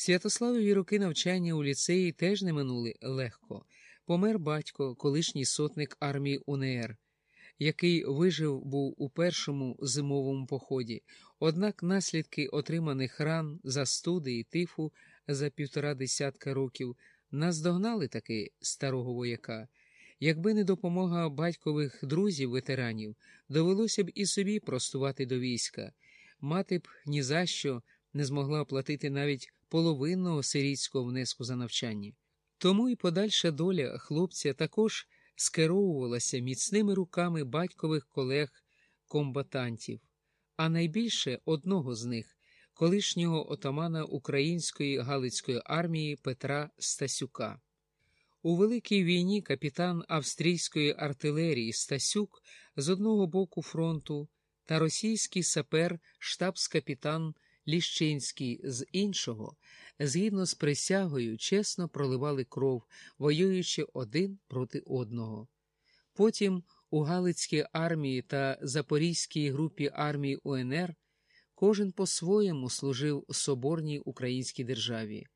Святославові роки навчання у ліцеї теж не минули легко. Помер батько, колишній сотник армії УНР, який вижив був у першому зимовому поході, однак наслідки отриманих ран, застуди і тифу за півтора десятка років наздогнали таки старого вояка. Якби не допомога батькових друзів ветеранів, довелося б і собі простувати до війська. Мати б ні за що не змогла платити навіть половинного сирійського внеску за навчання. Тому і подальша доля хлопця також скеровувалася міцними руками батькових колег-комбатантів, а найбільше одного з них, колишнього отамана Української Галицької армії Петра Стасюка. У Великій війні капітан австрійської артилерії Стасюк з одного боку фронту та російський сапер штабс-капітан Ліщинський з іншого, згідно з присягою, чесно проливали кров, воюючи один проти одного. Потім у Галицькій армії та Запорізькій групі армії УНР кожен по-своєму служив соборній українській державі.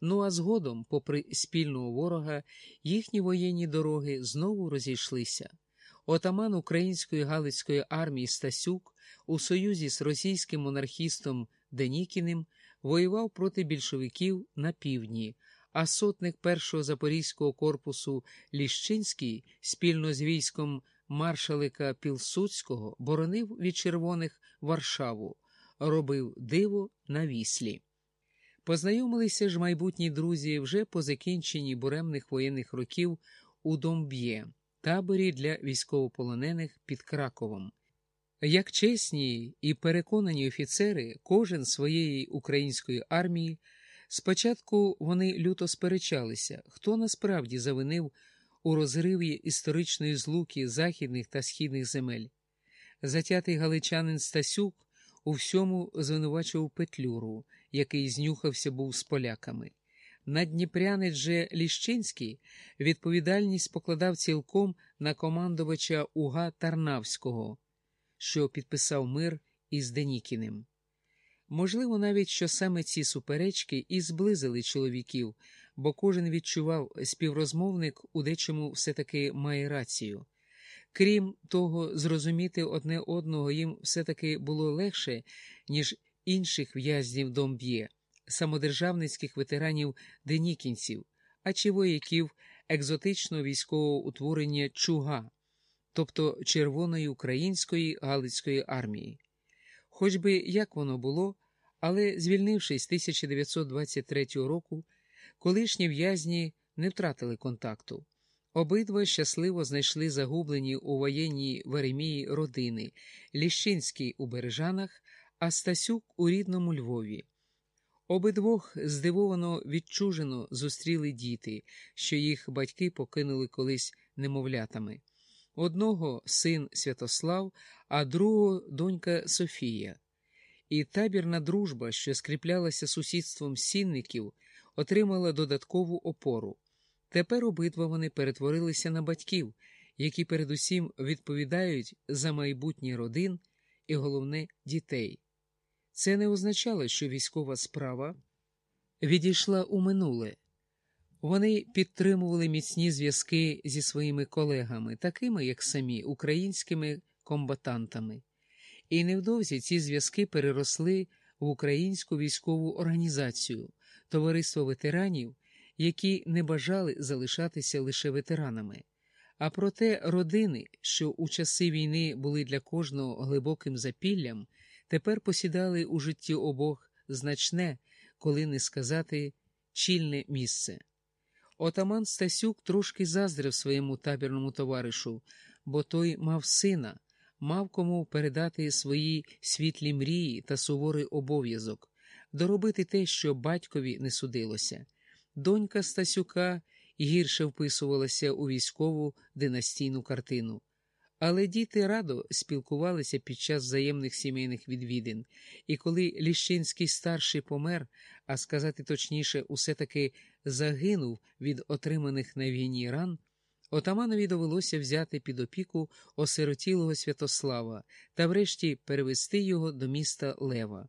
Ну а згодом, попри спільного ворога, їхні воєнні дороги знову розійшлися. Отаман української Галицької армії Стасюк у союзі з російським монархістом Денікіним воював проти більшовиків на півдні, а сотник першого запорізького корпусу Ліщинський спільно з військом маршалика Пілсудського боронив від червоних Варшаву, робив диво на віслі. Познайомилися ж майбутні друзі вже по закінченні буремних воєнних років у Домб'є, таборі для військовополонених під Краковом. Як чесні і переконані офіцери, кожен своєї української армії, спочатку вони люто сперечалися, хто насправді завинив у розриві історичної злуки західних та східних земель. Затятий галичанин Стасюк у всьому звинувачував Петлюру, який знюхався був з поляками. Надніпрянець же Ліщинський відповідальність покладав цілком на командувача Уга Тарнавського що підписав мир із Денікіним. Можливо, навіть що саме ці суперечки і зблизили чоловіків, бо кожен відчував, співрозмовник у дечому все-таки має рацію. Крім того, зрозуміти одне одного їм все-таки було легше, ніж інших в'язнів домб'є, самодержавницьких ветеранів денікінців, а чи вояків екзотичного військового утворення чуга тобто Червоної української Галицької армії. Хоч би як воно було, але звільнившись 1923 року, колишні в'язні не втратили контакту. Обидва щасливо знайшли загублені у воєнній Веремії родини Ліщинський у Бережанах, а Стасюк у рідному Львові. Обидвох здивовано відчужено зустріли діти, що їх батьки покинули колись немовлятами. Одного син Святослав, а другого донька Софія. І табірна дружба, що скріплялася сусідством сінників, отримала додаткову опору. Тепер обидва вони перетворилися на батьків, які передусім відповідають за майбутнє родин і, головне, дітей. Це не означало, що військова справа відійшла у минуле. Вони підтримували міцні зв'язки зі своїми колегами, такими як самі українськими комбатантами, і невдовзі ці зв'язки переросли в українську військову організацію, товариство ветеранів, які не бажали залишатися лише ветеранами. А проте родини, що у часи війни були для кожного глибоким запіллям, тепер посідали у житті обох значне, коли не сказати, чільне місце. Отаман Стасюк трошки заздрив своєму табірному товаришу, бо той мав сина, мав кому передати свої світлі мрії та суворий обов'язок, доробити те, що батькові не судилося. Донька Стасюка гірше вписувалася у військову династійну картину. Але діти радо спілкувалися під час взаємних сімейних відвідин, і коли Ліщинський старший помер, а сказати точніше, усе таки загинув від отриманих на війні ран, отаманові довелося взяти під опіку осиротілого Святослава та врешті перевести його до міста Лева.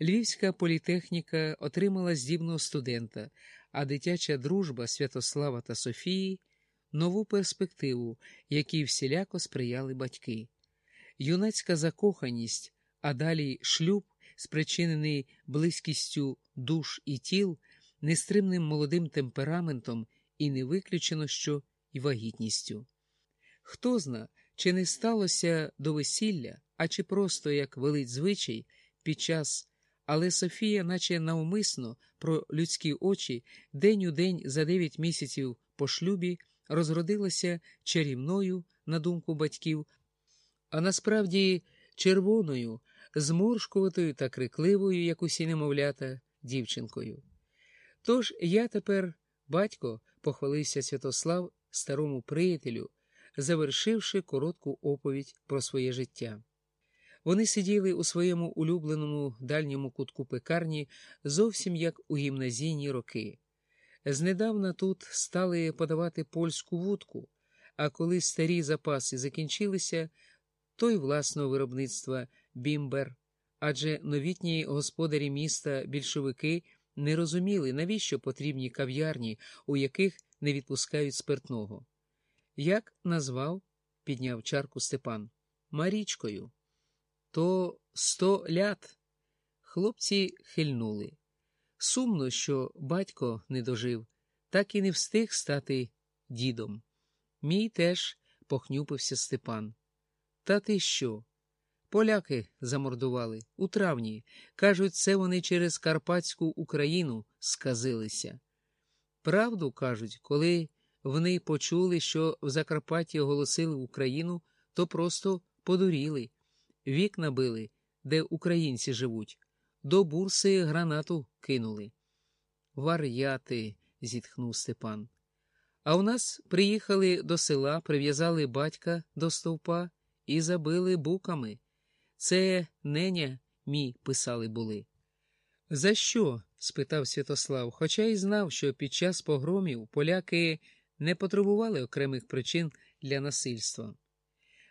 Львівська політехніка отримала здібного студента, а дитяча дружба Святослава та Софії нову перспективу, якій всіляко сприяли батьки. Юнацька закоханість, а далі шлюб, спричинений близькістю душ і тіл, нестримним молодим темпераментом і не виключено що і вагітністю. Хто зна, чи не сталося до весілля, а чи просто як велить звичай під час, але Софія, наче навмисно, про людські очі, день у день за дев'ять місяців по шлюбі розродилася чарівною, на думку батьків, а насправді червоною, зморшкуватою та крикливою, як усі немовлята, дівчинкою. Тож я тепер, батько, похвалився Святослав старому приятелю, завершивши коротку оповідь про своє життя. Вони сиділи у своєму улюбленому дальньому кутку пекарні зовсім як у гімназійні роки. Знедавна тут стали подавати польську вудку, а коли старі запаси закінчилися, то й власного виробництва бімбер, адже новітні господарі міста більшовики не розуміли, навіщо потрібні кав'ярні, у яких не відпускають спиртного. Як назвав, підняв чарку Степан, Марічкою. То сто лят. Хлопці хильнули. Сумно, що батько не дожив, так і не встиг стати дідом. Мій теж похнюпився Степан. Та ти що? Поляки замордували у травні. Кажуть, це вони через Карпатську Україну сказилися. Правду кажуть, коли вони почули, що в Закарпатті оголосили Україну, то просто подуріли, вікна били, де українці живуть, до бурси гранату кинули. Вар'яти, зітхнув Степан. А у нас приїхали до села, прив'язали батька до стовпа і забили буками. Це неня мій писали були. За що? спитав Святослав, хоча й знав, що під час погромів поляки не потребували окремих причин для насильства.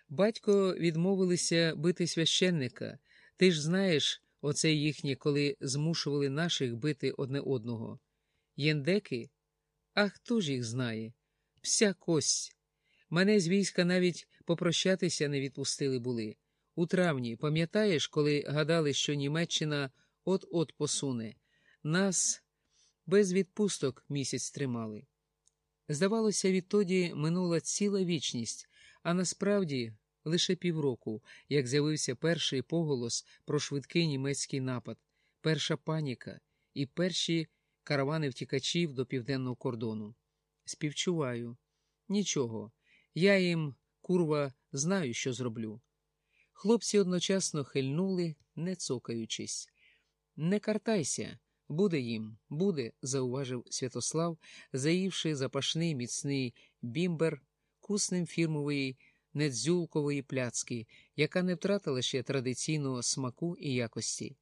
Батько відмовилися бити священника. Ти ж знаєш, оце їхнє, коли змушували наших бити одне одного. Єндеки? А хто ж їх знає? Вся кость. Мене з війська навіть попрощатися не відпустили були. У травні, пам'ятаєш, коли гадали, що Німеччина от-от посуне, нас без відпусток місяць тримали. Здавалося, відтоді минула ціла вічність, а насправді лише півроку, як з'явився перший поголос про швидкий німецький напад, перша паніка і перші каравани втікачів до південного кордону. Співчуваю. Нічого. Я їм, курва, знаю, що зроблю. Хлопці одночасно хильнули, не цокаючись. Не картайся, буде їм, буде, зауважив Святослав, заївши запашний міцний бімбер куснем фірмової недзюлкової пляцки, яка не втратила ще традиційного смаку і якості.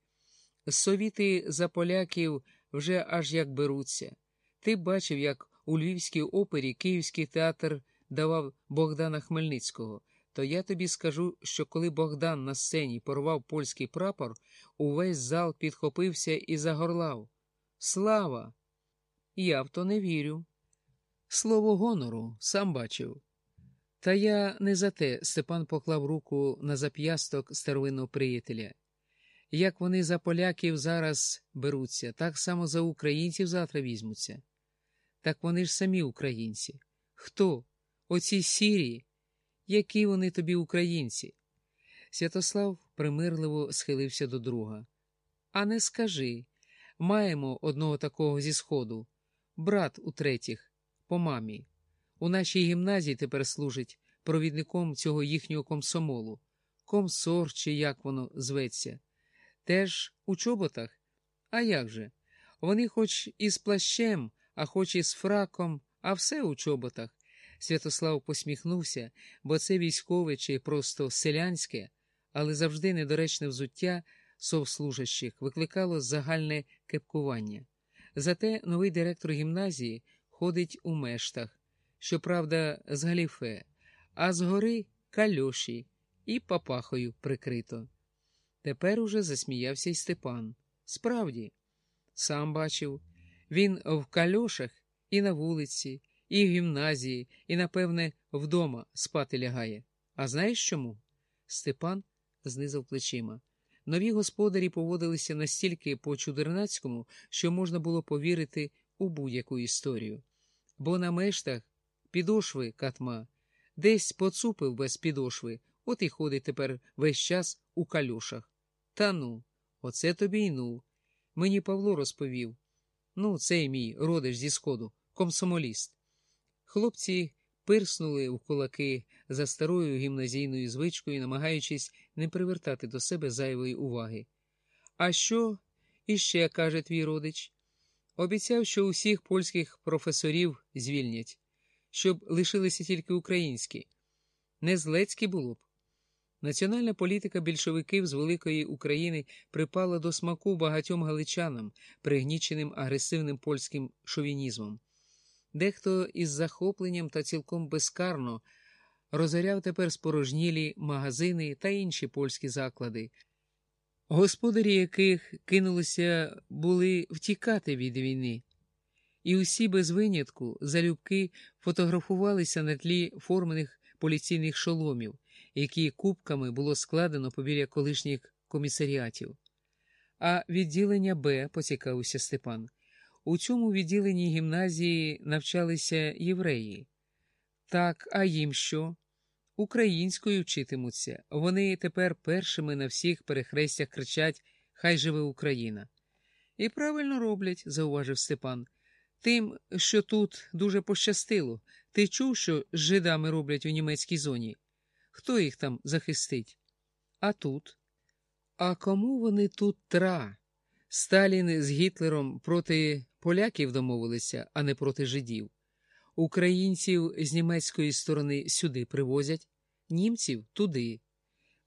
Совіти за поляків вже аж як беруться. Ти бачив, як у Львівській опері Київський театр давав Богдана Хмельницького. То я тобі скажу, що коли Богдан на сцені порвав польський прапор, увесь зал підхопився і загорлав. Слава! Я в то не вірю. Слово гонору сам бачив. Та я не за те Степан поклав руку на зап'ясток старовинного приятеля. Як вони за поляків зараз беруться, так само за українців завтра візьмуться. Так вони ж самі українці. Хто? Оці сірі? Які вони тобі українці? Святослав примирливо схилився до друга. А не скажи маємо одного такого зі сходу, брат у третіх, по мамі. У нашій гімназії тепер служить провідником цього їхнього комсомолу, комсор чи як воно зветься. Теж у чоботах? А як же? Вони хоч із плащем, а хоч із фраком, а все у чоботах. Святослав посміхнувся, бо це військове чи просто селянське, але завжди недоречне взуття совслужащих викликало загальне кепкування. Зате новий директор гімназії ходить у мештах, щоправда, з галіфе, а згори кальоші і папахою прикрито. Тепер уже засміявся й Степан. Справді, сам бачив, він в кальошах і на вулиці, і в гімназії, і, напевне, вдома спати лягає. А знаєш чому? Степан знизав плечима. Нові господарі поводилися настільки по чудернацькому, що можна було повірити у будь-яку історію. Бо на мештах підошви катма, десь поцупив без підошви, от і ходить тепер весь час у калюшах. Та ну, оце тобі й ну. Мені Павло розповів. Ну, цей мій родич зі сходу, комсомоліст. Хлопці пирснули в кулаки за старою гімназійною звичкою, намагаючись не привертати до себе зайвої уваги. А що іще каже твій родич? Обіцяв, що усіх польських професорів звільнять, щоб лишилися тільки українські. Не злецькі було б. Національна політика більшовиків з великої України припала до смаку багатьом галичанам, пригніченим агресивним польським шовінізмом. Дехто із захопленням та цілком безкарно розоряв тепер спорожнілі магазини та інші польські заклади, господарі яких кинулися були втікати від війни, і усі без винятку залюбки фотографувалися на тлі формених поліційних шоломів, які кубками було складено побіля колишніх комісаріатів. А відділення Б, поцікавився Степан. У цьому відділенні гімназії навчалися євреї. Так, а їм що? Українською вчитимуться. Вони тепер першими на всіх перехрестях кричать Хай живе Україна. І правильно роблять, зауважив Степан. Тим, що тут дуже пощастило. Ти чув, що з жидами роблять у німецькій зоні? Хто їх там захистить? А тут? А кому вони тут тра? Сталін з Гітлером проти поляків домовилися, а не проти жидів. Українців з німецької сторони сюди привозять, німців туди.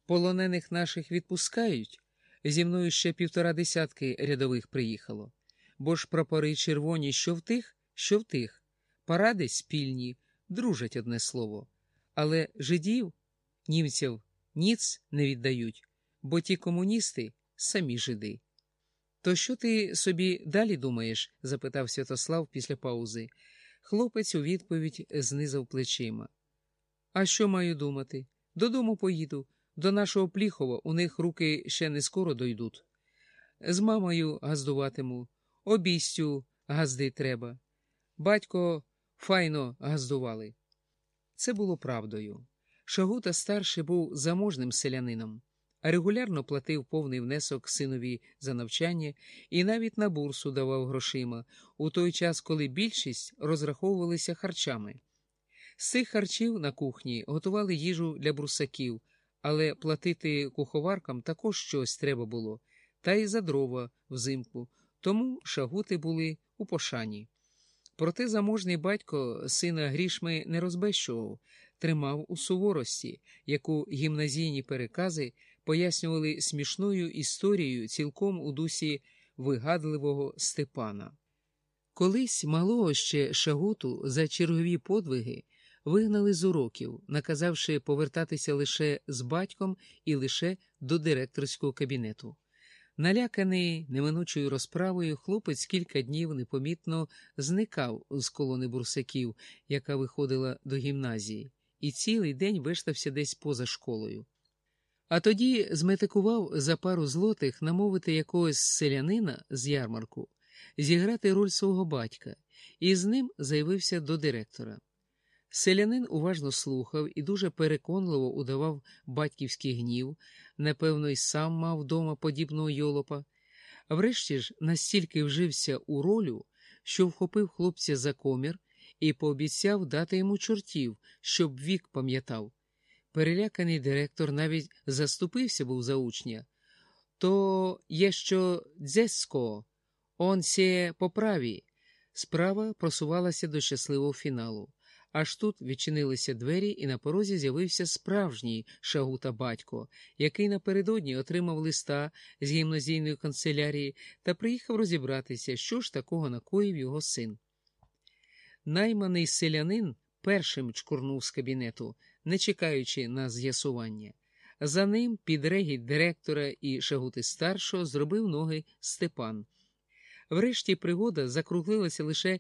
Полонених наших відпускають. Зі мною ще півтора десятки рядових приїхало. Бо ж прапори червоні що в тих, що в тих. Паради спільні, дружать одне слово. Але жидів, німців ніц не віддають, бо ті комуністи самі жиди. То що ти собі далі думаєш? запитав Святослав після паузи. Хлопець у відповідь знизав плечима. А що маю думати? Додому поїду. До нашого Пліхова у них руки ще не скоро дойдуть. З мамою газдуватиму, обістю газди треба. Батько файно газдували. Це було правдою. Шагута старший був заможним селянином, регулярно платив повний внесок синові за навчання і навіть на бурсу давав грошима у той час, коли більшість розраховувалися харчами. З цих харчів на кухні готували їжу для брусаків, але платити куховаркам також щось треба було, та й за дрова взимку, тому шагути були у пошані. Проте заможний батько сина грішми не розбещував, тримав у суворості, яку гімназійні перекази пояснювали смішною історією цілком у дусі вигадливого Степана. Колись малого ще шагуту за чергові подвиги вигнали з уроків, наказавши повертатися лише з батьком і лише до директорського кабінету. Наляканий неминучою розправою, хлопець кілька днів непомітно зникав з колони бурсаків, яка виходила до гімназії, і цілий день виштався десь поза школою. А тоді зметикував за пару злотих намовити якогось селянина з ярмарку, зіграти роль свого батька, і з ним заявився до директора. Селянин уважно слухав і дуже переконливо удавав батьківський гнів, напевно, й сам мав дома подібного йолопа. Врешті ж настільки вжився у ролю, що вхопив хлопця за комір і пообіцяв дати йому чортів, щоб вік пам'ятав. Переляканий директор навіть заступився був за учня. То є що дзесько, он сє поправі. Справа просувалася до щасливого фіналу. Аж тут відчинилися двері, і на порозі з'явився справжній шагута батько, який напередодні отримав листа з гімназійної канцелярії та приїхав розібратися, що ж такого накоїв його син. Найманий селянин першим чкурнув з кабінету, не чекаючи на з'ясування, За ним під регіт директора і Шагути старшого зробив ноги Степан. Врешті пригода закруглилася лише